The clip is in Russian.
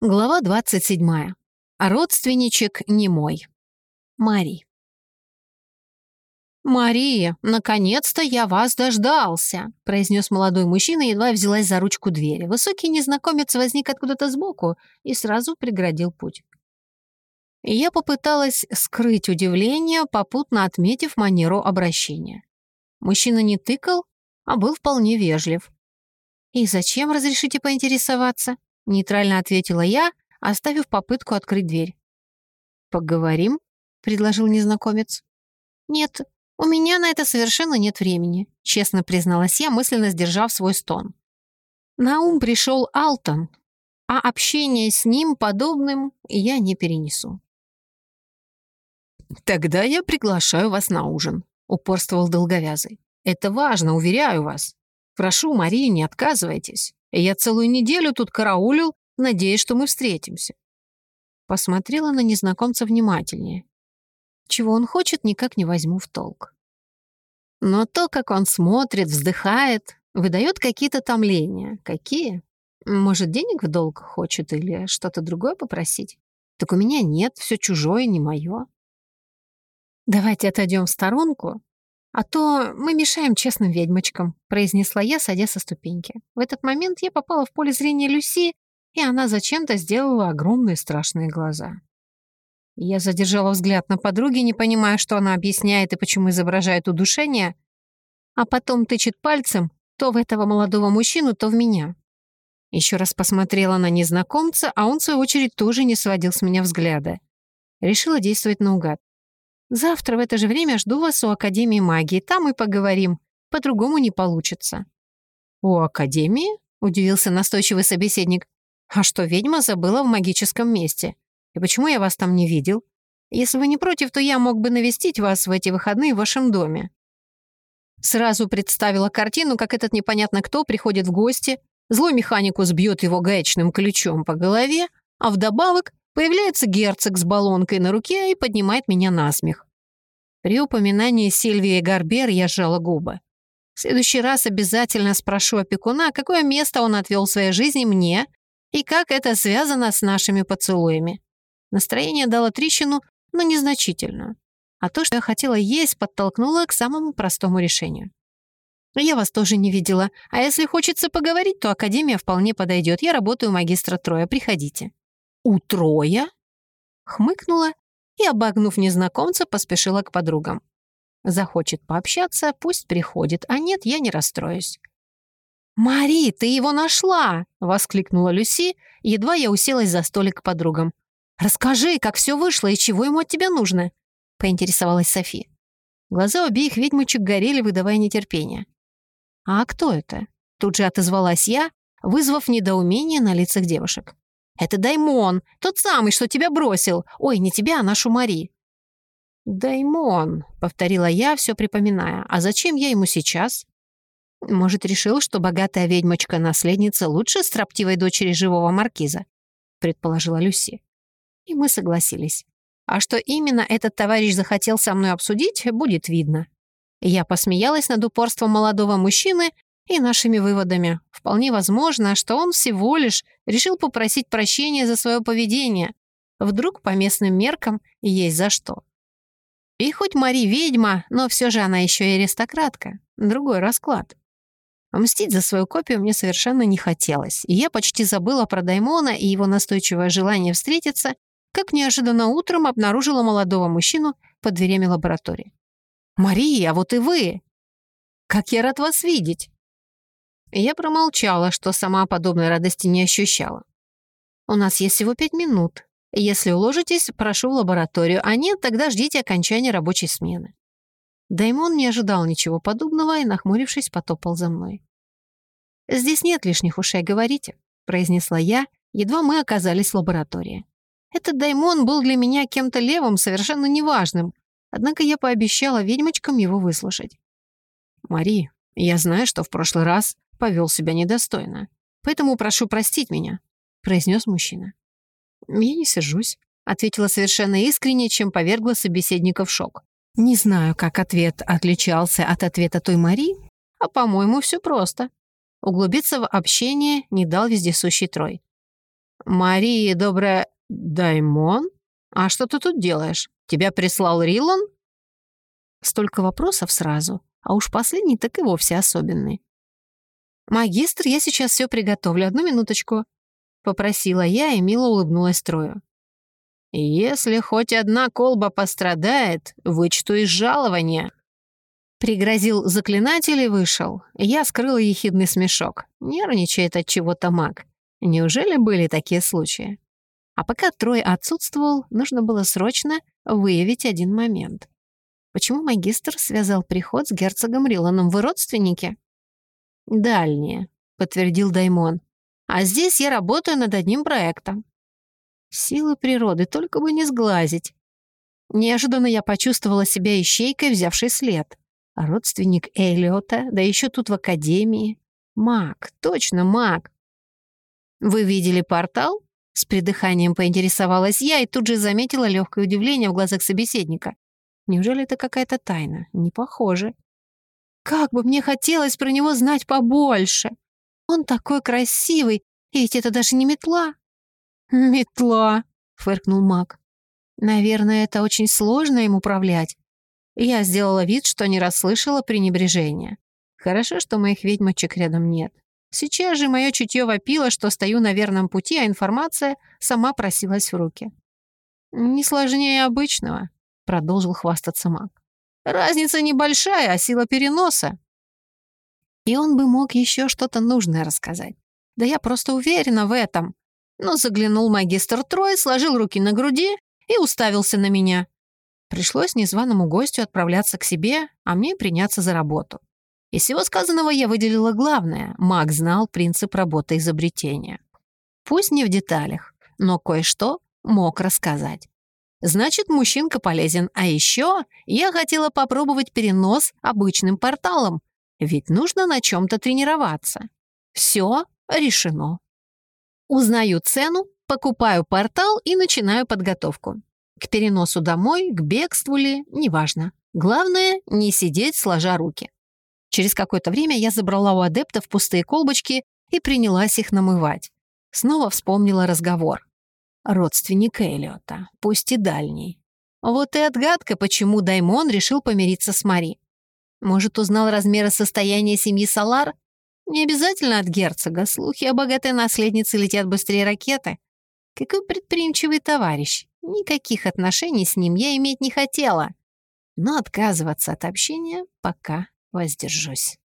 Глава 27. Родственничек не мой. Мари. «Мария, наконец-то я вас дождался», — произнес молодой мужчина, едва взялась за ручку двери. Высокий незнакомец возник откуда-то сбоку и сразу преградил путь. Я попыталась скрыть удивление, попутно отметив манеру обращения. Мужчина не тыкал, а был вполне вежлив. «И зачем, разрешите поинтересоваться?» Нейтрально ответила я, оставив попытку открыть дверь. «Поговорим?» — предложил незнакомец. «Нет, у меня на это совершенно нет времени», — честно призналась я, мысленно сдержав свой стон. На ум пришел Алтон, а общение с ним подобным я не перенесу. «Тогда я приглашаю вас на ужин», — упорствовал долговязый. «Это важно, уверяю вас. Прошу, Мария, не отказывайтесь. Я целую неделю тут караулил, надеясь, что мы встретимся. Посмотрела на незнакомца внимательнее. Чего он хочет, никак не возьму в толк. Но то, как он смотрит, вздыхает, выдает какие-то томления. Какие? Может, денег в долг хочет или что-то другое попросить? Так у меня нет, все чужое, не мое. Давайте отойдем в сторонку «А то мы мешаем честным ведьмочкам», — произнесла я, садя со ступеньки. В этот момент я попала в поле зрения Люси, и она зачем-то сделала огромные страшные глаза. Я задержала взгляд на подруге, не понимая, что она объясняет и почему изображает удушение, а потом тычет пальцем то в этого молодого мужчину, то в меня. Еще раз посмотрела на незнакомца, а он, в свою очередь, тоже не сводил с меня взгляда. Решила действовать наугад. Завтра в это же время жду вас у Академии магии. Там и поговорим. По-другому не получится». «У Академии?» — удивился настойчивый собеседник. «А что, ведьма забыла в магическом месте? И почему я вас там не видел? Если вы не против, то я мог бы навестить вас в эти выходные в вашем доме». Сразу представила картину, как этот непонятно кто приходит в гости, злой механикус бьет его гаечным ключом по голове, а вдобавок Появляется герцог с баллонкой на руке и поднимает меня на смех. При упоминании Сильвии Гарбер я сжала губы. В следующий раз обязательно спрошу опекуна, какое место он отвел в своей жизни мне и как это связано с нашими поцелуями. Настроение дало трещину, но незначительную. А то, что я хотела есть, подтолкнуло к самому простому решению. Я вас тоже не видела, а если хочется поговорить, то Академия вполне подойдет. Я работаю магистра Троя, приходите. «У Троя?» Хмыкнула и, обогнув незнакомца, поспешила к подругам. Захочет пообщаться, пусть приходит, а нет, я не расстроюсь. «Мари, ты его нашла!» — воскликнула Люси, едва я уселась за столик к подругам. «Расскажи, как все вышло и чего ему от тебя нужно?» — поинтересовалась Софи. Глаза обеих ведьмочек горели, выдавая нетерпение. «А кто это?» — тут же отозвалась я, вызвав недоумение на лицах девушек. «Это Даймон, тот самый, что тебя бросил. Ой, не тебя, а нашу Мари». «Даймон», — повторила я, все припоминая. «А зачем я ему сейчас?» «Может, решил, что богатая ведьмочка-наследница лучше строптивой дочери живого маркиза?» — предположила Люси. И мы согласились. А что именно этот товарищ захотел со мной обсудить, будет видно. Я посмеялась над упорством молодого мужчины и нашими выводами. Вполне возможно, что он всего лишь решил попросить прощения за свое поведение. Вдруг по местным меркам есть за что. И хоть Мари ведьма, но все же она еще и аристократка. Другой расклад. Мстить за свою копию мне совершенно не хотелось, и я почти забыла про Даймона и его настойчивое желание встретиться, как неожиданно утром обнаружила молодого мужчину под дверями лаборатории. «Мария, вот и вы!» «Как я рад вас видеть!» Я промолчала, что сама подобной радости не ощущала. «У нас есть всего пять минут. Если уложитесь, прошу в лабораторию, а нет, тогда ждите окончания рабочей смены». Даймон не ожидал ничего подобного и, нахмурившись, потопал за мной. «Здесь нет лишних ушей, говорите», — произнесла я, едва мы оказались в лаборатории. Этот Даймон был для меня кем-то левым, совершенно неважным, однако я пообещала ведьмочкам его выслушать. «Мари, я знаю, что в прошлый раз повел себя недостойно. Поэтому прошу простить меня», — произнес мужчина. «Я не сержусь», — ответила совершенно искренне, чем повергла собеседника в шок. Не знаю, как ответ отличался от ответа той Мари, а, по-моему, все просто. Углубиться в общение не дал вездесущий Трой. Мария, добрая... Даймон? А что ты тут делаешь? Тебя прислал Рилан? Столько вопросов сразу, а уж последний так и вовсе особенный. «Магистр, я сейчас все приготовлю, одну минуточку», — попросила я и мило улыбнулась Трою. «Если хоть одна колба пострадает, вычту из жалования», Пригрозил заклинатель и вышел. Я скрыла ехидный смешок. Нервничает от чего-то маг. Неужели были такие случаи? А пока Трой отсутствовал, нужно было срочно выявить один момент. Почему магистр связал приход с герцогом Риланом? Вы родственники? «Дальние», — подтвердил Даймон. «А здесь я работаю над одним проектом». Силы природы, только бы не сглазить. Неожиданно я почувствовала себя ищейкой, взявшей след. Родственник Эллиота, да еще тут в академии. Маг, точно маг. «Вы видели портал?» С придыханием поинтересовалась я и тут же заметила легкое удивление в глазах собеседника. Неужели это какая-то тайна? Не похоже. Как бы мне хотелось про него знать побольше. Он такой красивый, и ведь это даже не метла. «Метла», — фыркнул маг. «Наверное, это очень сложно им управлять. Я сделала вид, что не расслышала пренебрежения. Хорошо, что моих ведьмочек рядом нет. Сейчас же мое чутье вопило, что стою на верном пути, а информация сама просилась в руки. «Не сложнее обычного», — продолжил хвастаться маг. «Разница небольшая, а сила переноса». И он бы мог еще что-то нужное рассказать. Да я просто уверена в этом. Но заглянул магистр Трой, сложил руки на груди и уставился на меня. Пришлось незваному гостю отправляться к себе, а мне приняться за работу. Из всего сказанного я выделила главное. Маг знал принцип работы изобретения. Пусть не в деталях, но кое-что мог рассказать. Значит, мужчинка полезен. А еще я хотела попробовать перенос обычным порталом, ведь нужно на чем-то тренироваться. Все решено. Узнаю цену, покупаю портал и начинаю подготовку. К переносу домой, к бегству ли, неважно. Главное, не сидеть сложа руки. Через какое-то время я забрала у адептов пустые колбочки и принялась их намывать. Снова вспомнила разговор. Родственник Эллиота, пусть и дальний. Вот и отгадка, почему Даймон решил помириться с Мари. Может, узнал размеры состояния семьи Салар? Не обязательно от герцога. Слухи о богатой наследнице летят быстрее ракеты. Какой предприимчивый товарищ. Никаких отношений с ним я иметь не хотела. Но отказываться от общения пока воздержусь.